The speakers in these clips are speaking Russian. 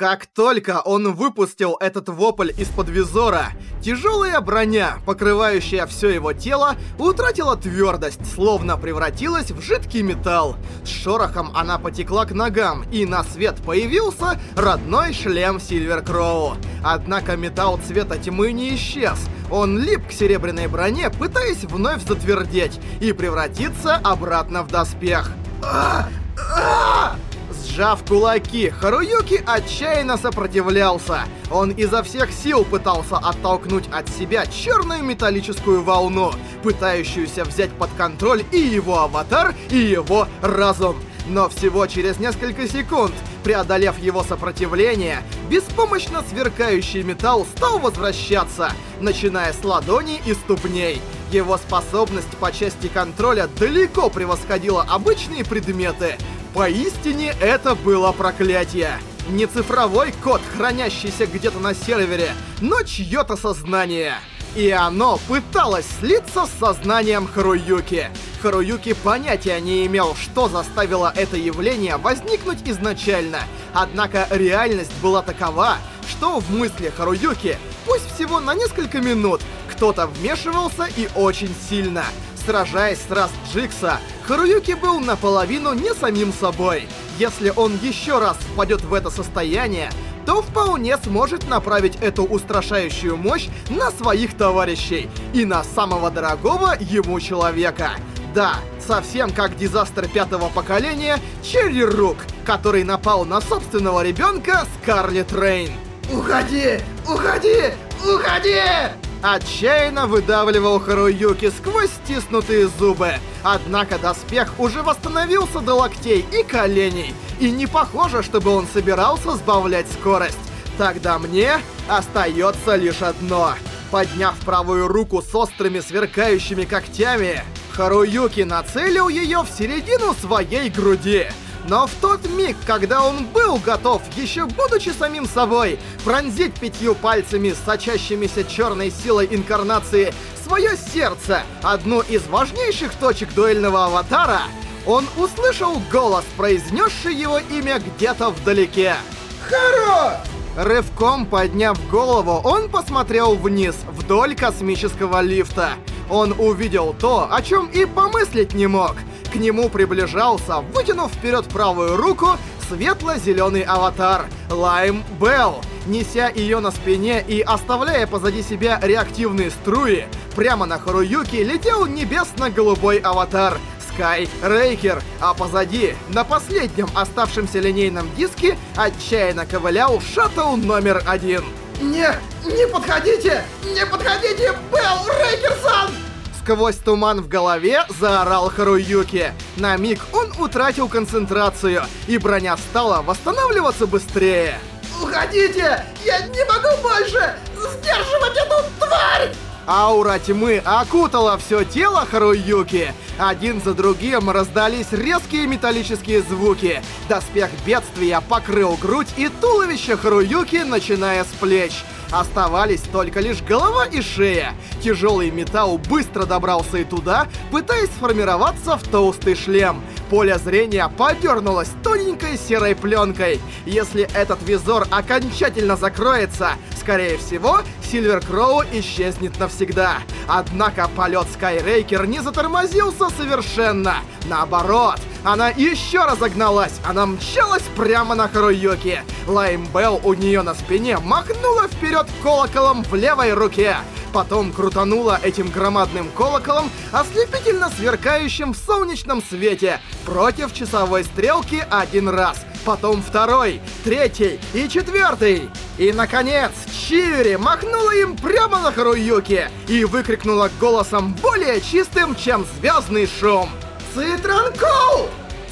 Как только он выпустил этот вопль из-под визора, тяжелая броня, покрывающая все его тело, утратила твердость, словно превратилась в жидкий металл. С шорохом она потекла к ногам, и на свет появился родной шлем Сильвер Кроу. Однако металл цвета тьмы не исчез. Он лип к серебряной броне, пытаясь вновь затвердеть и превратиться обратно в доспех. А! А! Сжав кулаки, Харуюки отчаянно сопротивлялся. Он изо всех сил пытался оттолкнуть от себя черную металлическую волну, пытающуюся взять под контроль и его аватар, и его разум. Но всего через несколько секунд, преодолев его сопротивление, беспомощно сверкающий металл стал возвращаться, начиная с ладоней и ступней. Его способность по части контроля далеко превосходила обычные предметы, Поистине это было проклятие. Не цифровой код, хранящийся где-то на сервере, но чье-то сознание. И оно пыталось слиться с сознанием Харуюки. Харуюки понятия не имел, что заставило это явление возникнуть изначально. Однако реальность была такова, что в мысли Харуюки, пусть всего на несколько минут, кто-то вмешивался и очень сильно. Сражаясь с Раст Джикса, Харуюки был наполовину не самим собой. Если он еще раз впадет в это состояние, то вполне сможет направить эту устрашающую мощь на своих товарищей и на самого дорогого ему человека. Да, совсем как дизастер пятого поколения Черри Рук, который напал на собственного ребенка Скарлет Рейн. «Уходи! Уходи! Уходи!» Отчаянно выдавливал Харуюки сквозь стиснутые зубы. Однако доспех уже восстановился до локтей и коленей. И не похоже, чтобы он собирался сбавлять скорость. Тогда мне остается лишь одно. Подняв правую руку с острыми сверкающими когтями, Харуюки нацелил ее в середину своей груди. Но в тот миг, когда он был готов, еще будучи самим собой, пронзить пятью пальцами сочащимися черной силой инкарнации свое сердце, одну из важнейших точек дуэльного аватара, он услышал голос, произнесший его имя где-то вдалеке. «Харо!» Рывком подняв голову, он посмотрел вниз, вдоль космического лифта. Он увидел то, о чем и помыслить не мог — к нему приближался, вытянув вперед правую руку, светло-зеленый аватар Лайм Белл. Неся ее на спине и оставляя позади себя реактивные струи, прямо на Харуюки летел небесно-голубой аватар Скай Рейкер, а позади, на последнем оставшемся линейном диске, отчаянно ковылял шаттл номер один. «Не, не подходите! Не подходите, Белл Рейкерсон!» Сквозь туман в голове заорал Харуюки. На миг он утратил концентрацию, и броня стала восстанавливаться быстрее. «Уходите! Я не могу больше сдерживать эту тварь!» Аура тьмы окутала все тело Харуюки. Один за другим раздались резкие металлические звуки. Доспех бедствия покрыл грудь и туловище Харуюки, начиная с плеч. Оставались только лишь голова и шея. Тяжелый металл быстро добрался и туда, пытаясь сформироваться в толстый шлем. Поле зрения подернулось тоненькой серой пленкой. Если этот визор окончательно закроется, скорее всего, Сильвер Кроу исчезнет навсегда. Однако полет Скайрейкер не затормозился совершенно. Наоборот, она еще разогналась, она мчалась прямо на Харуюки. Лайм Белл у нее на спине махнула вперед колоколом в левой руке. Потом крутанула этим громадным колоколом, ослепительно сверкающим в солнечном свете, против часовой стрелки один раз. Потом второй, третий и четвертый. И, наконец, Чири махнула им прямо на Харуюки и выкрикнула голосом более чистым, чем звездный шум. Цитранкол!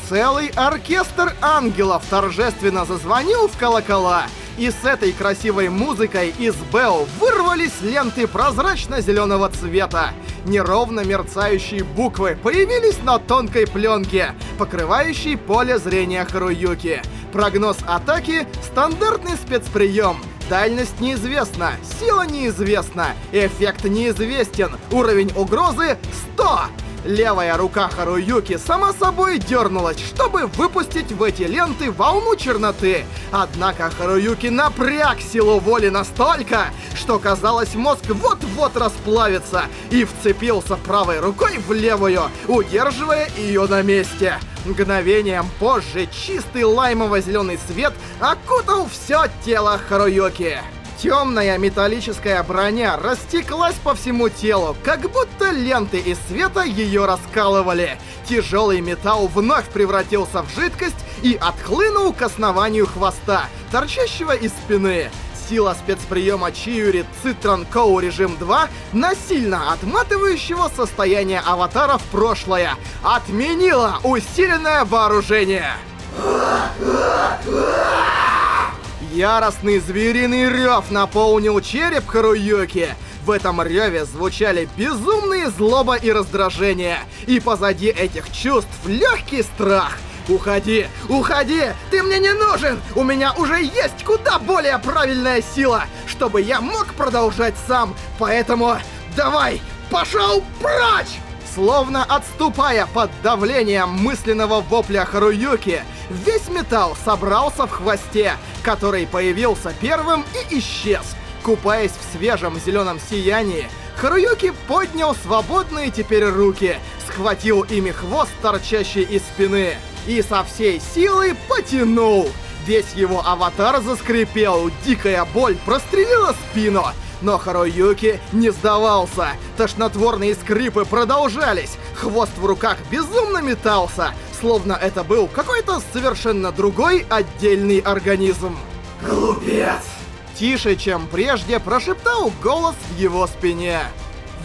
Целый оркестр ангелов торжественно зазвонил в колокола, и с этой красивой музыкой из Бео вырвались ленты прозрачно-зеленого цвета. Неровно мерцающие буквы появились на тонкой пленке, покрывающей поле зрения Харуюки. Прогноз атаки — стандартный спецприем. Дальность неизвестна, сила неизвестна, эффект неизвестен, уровень угрозы — 100! Левая рука Харуюки сама собой дернулась, чтобы выпустить в эти ленты волну черноты. Однако Харуюки напряг силу воли настолько, что казалось мозг вот-вот расплавится, и вцепился правой рукой в левую, удерживая ее на месте. Мгновением позже чистый лаймово-зеленый свет окутал все тело Харуюки. Темная металлическая броня растеклась по всему телу, как будто ленты из света ее раскалывали. Тяжелый металл вновь превратился в жидкость и отхлынул к основанию хвоста, торчащего из спины. Сила спецприема Чиури Цитрон Коу Режим 2, насильно отматывающего состояние аватара в прошлое, отменила усиленное вооружение. Яростный звериный рев наполнил череп Харуюки. В этом реве звучали безумные злоба и раздражение. И позади этих чувств легкий страх. «Уходи! Уходи! Ты мне не нужен! У меня уже есть куда более правильная сила, чтобы я мог продолжать сам! Поэтому давай, пошел прочь!» Словно отступая под давлением мысленного вопля Харуюки, весь металл собрался в хвосте, который появился первым и исчез. Купаясь в свежем зеленом сиянии, Харуюки поднял свободные теперь руки, схватил ими хвост, торчащий из спины, и со всей силы потянул. Весь его аватар заскрипел, дикая боль прострелила спину, но Харуюки не сдавался. Тошнотворные скрипы продолжались, хвост в руках безумно метался, словно это был какой-то совершенно другой отдельный организм. Глупец! Тише, чем прежде, прошептал голос в его спине.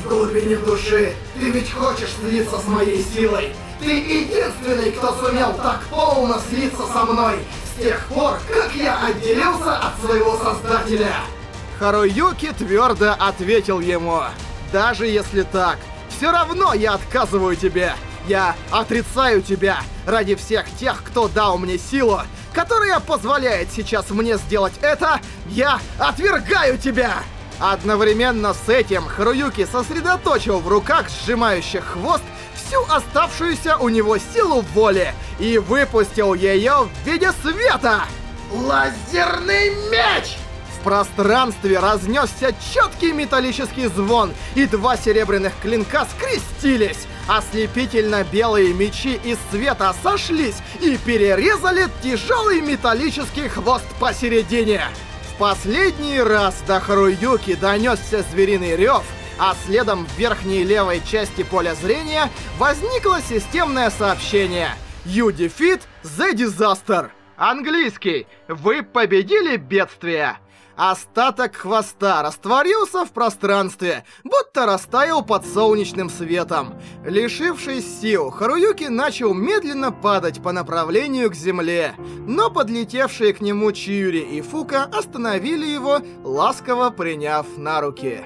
В глубине души ты ведь хочешь слиться с моей силой. Ты единственный, кто сумел так полно слиться со мной с тех пор, как я отделился от своего создателя. Харуюки твердо ответил ему. Даже если так, все равно я отказываю тебе. Я отрицаю тебя ради всех тех, кто дал мне силу, которая позволяет сейчас мне сделать это, я отвергаю тебя! Одновременно с этим Харуюки сосредоточил в руках сжимающих хвост всю оставшуюся у него силу воли и выпустил ее в виде света! Лазерный меч! Пространстве разнесся четкий металлический звон, и два серебряных клинка скрестились. Ослепительно белые мечи из света сошлись и перерезали тяжелый металлический хвост посередине. В последний раз до Харуюки донесся звериный рев, а следом в верхней левой части поля зрения возникло системное сообщение «You defeat the disaster». Английский «Вы победили бедствие». Остаток хвоста растворился в пространстве, будто растаял под солнечным светом. Лишившись сил, Харуюки начал медленно падать по направлению к земле, но подлетевшие к нему Чиюри и Фука остановили его, ласково приняв на руки.